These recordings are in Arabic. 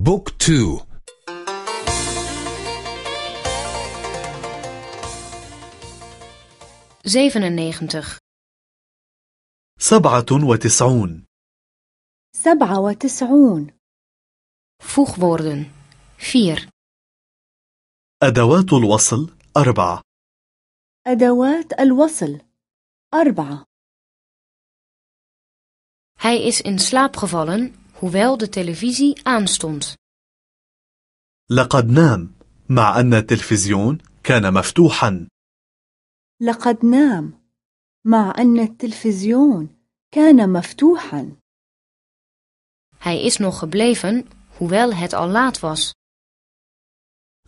بوك تو zevenennegentig سبعة وتسعون سبعة وتسعون voegwoorden 4 أدوات الوصل أربعة أدوات الوصل أربعة Hij is in slaap gevallen hoewel de televisie aanstond. لقد نام مع أن التلفزيون كان مفتوحا لقد نام مع أن التلفزيون كان مفتوحا Hij is nog gebleven hoewel het al laat was.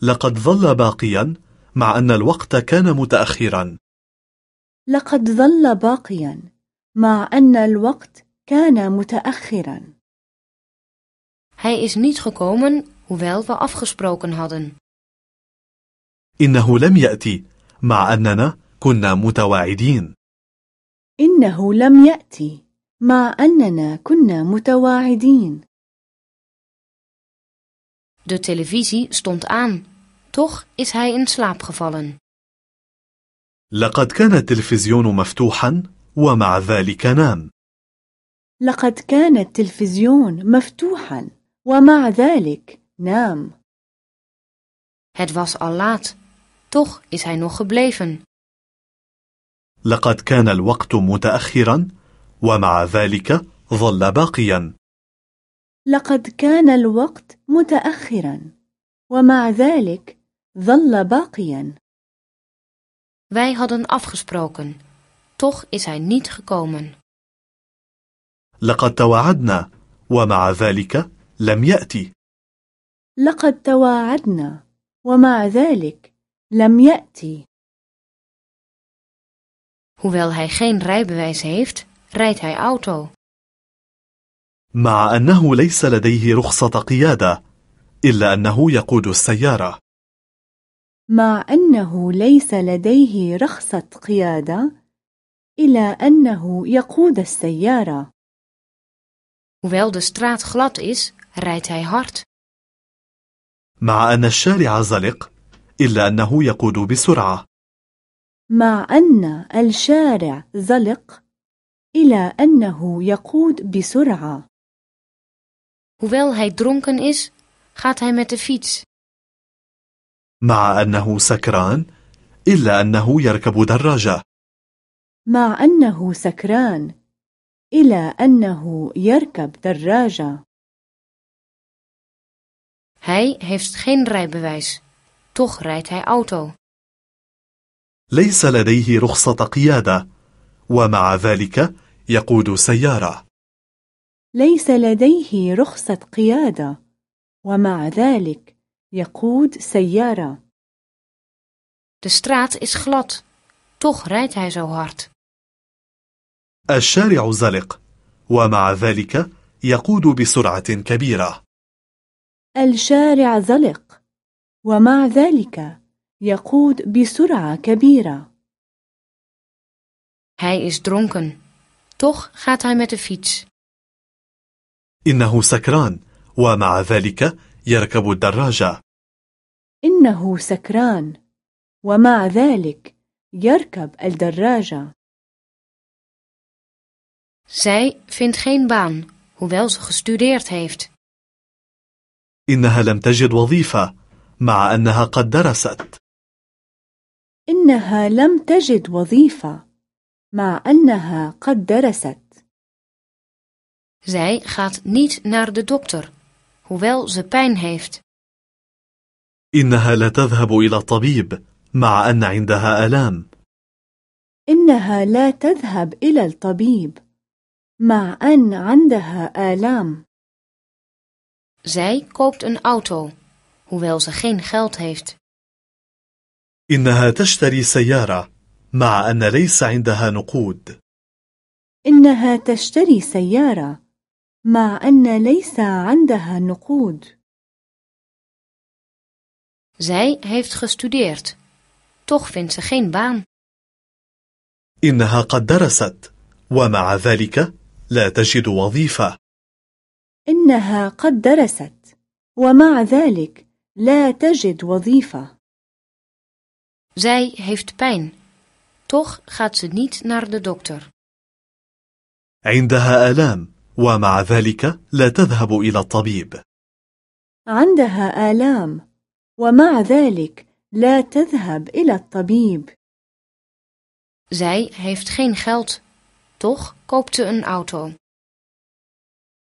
لقد ظل باقيا مع أن الوقت كان متأخرا لقد ظل باقيا مع أن الوقت كان متأخرا Hij is niet gekomen hoewel we afgesproken hadden. إنه لم يأتي مع أننا كنا متواعدين إنه لم يأتي مع أننا كنا متواعدين De televisie stond aan. Toch is hij in slaap gevallen. لقد كان التلفزيون مفتوحا ومع ذلك نام لقد كان التلفزيون مفتوحا ومع ذلك نام Het was al laat. Toch is hij nog gebleven. لقد كان الوقت متأخرا ومع ذلك ظل باقيا لقد كان الوقت متأخرا ومع ذلك ظل باقيا Wij hadden afgesproken. Toch is hij niet gekomen. لقد تواعدنا ومع ذلك لم يأتي. لقد تواعدنا ومع ذلك لم يأتي. Hoewel hij geen rijbewijs heeft, rijdt hij auto. مع أنه ليس لديه رخصة قيادة إلا أنه يقود السيارة. مع أنه ليس لديه رخصة قيادة إلى أنه يقود السيارة. Hoewel de straat glad is, rijdt hij hard. مع أن الشارع زلق إلا أنه يقود بسرعة مع أن الشارع زلق إلى أنه يقود بسرعة Hoewel hij dronken is, gaat hij met de fiets. مع أنه سكران إلا أنه يركب دراجة مع أنه سكران إلى أنه يركب دراجة Hij heeft geen rijbewijs. Toch rijdt hij auto. ليس لديه رخصة قيادة ومع ذلك يقود سيارة ليس لديه رخصة قيادة ومع ذلك يقود سيارة De straat is glad. Toch rijdt hij zo hard. الشارع زلق ومع ذلك يقود بسرعة كبيرة الشارع زلق ومع ذلك يقود بسرعة كبيرة Hij is dronken. Toch gaat hij met de fiets. إنه سكران ومع ذلك يركب الدراجة إنه سكران ومع ذلك يركب الدراجة Zij vindt geen baan, hoewel ze gestudeerd heeft. إنها لم تجد وظيفة مع أنها قد درست. إنها لم تجد وظيفة مع أنها قد درست. Zij gaat niet naar de dokter, hoewel ze pijn heeft. إنها لا تذهب إلى الطبيب مع أن عندها آلام. إنها لا تذهب إلى الطبيب مع أن عندها آلام. Zij koopt een auto, hoewel ze geen geld heeft. إنها تشتري سيارة مع أن ليس عندها نقود إنها تشتري سيارة مع أن ليس عندها نقود Zij heeft gestudeerd. Toch vindt ze geen baan. إنها قد درست ومع ذلك لا تجد وظيفة إنها قد درست ومع ذلك لا تجد وظيفة Zij heeft pijn. Toch gaat ze niet naar de dokter. عندها آلام ومع ذلك لا تذهب إلى الطبيب عندها آلام ومع ذلك لا تذهب إلى الطبيب Zij heeft geen geld. Toch koopt ze een auto.